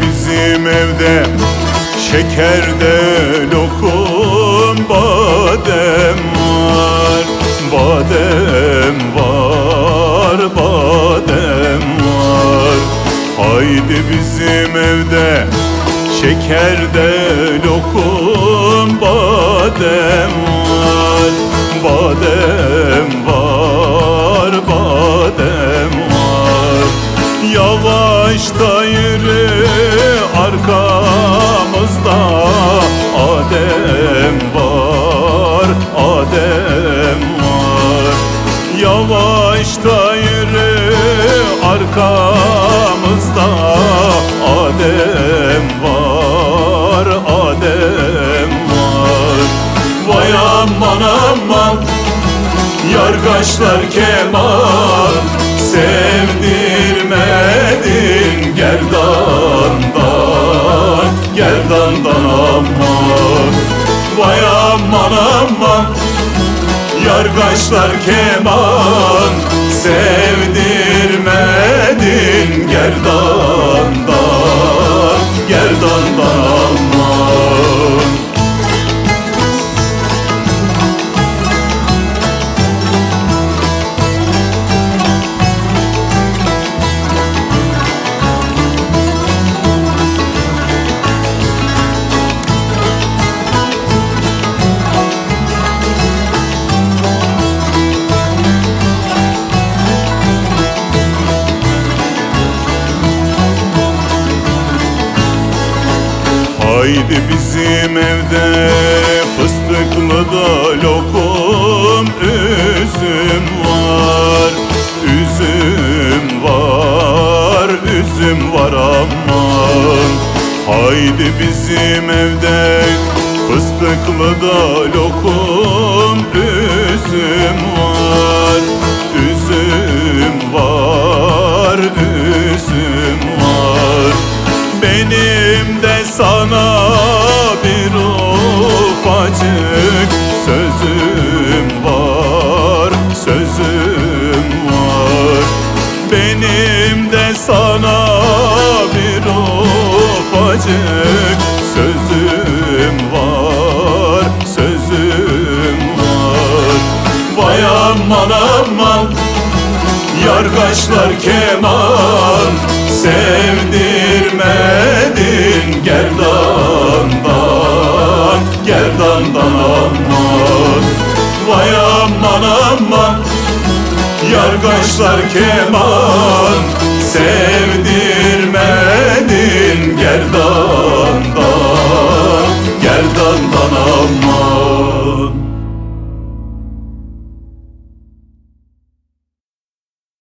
bizim evde Şekerde lokum badem var Badem var, badem var. Haydi bizim evde Şekerde lokum badem Da yürü arkamızda. Adem var, Adem var. Vay aman aman Yargaçlar keman. Sevdirmedin gerdandan Gerdandan aman. Vay aman aman Yargaçlar keman Sevdirmedin gerdandan Haydi bizim evde fıstıklı da lokum üzüm var. Üzüm var, üzüm var aman. Haydi bizim evde fıstıklı da lokum üzüm var sana bir ufacık sözüm var, sözüm var. Benim de sana bir ufacık sözüm var, sözüm var. Vay aman aman Yargaçlar keman Sevdirmedin Vay aman aman Yargaçlar keman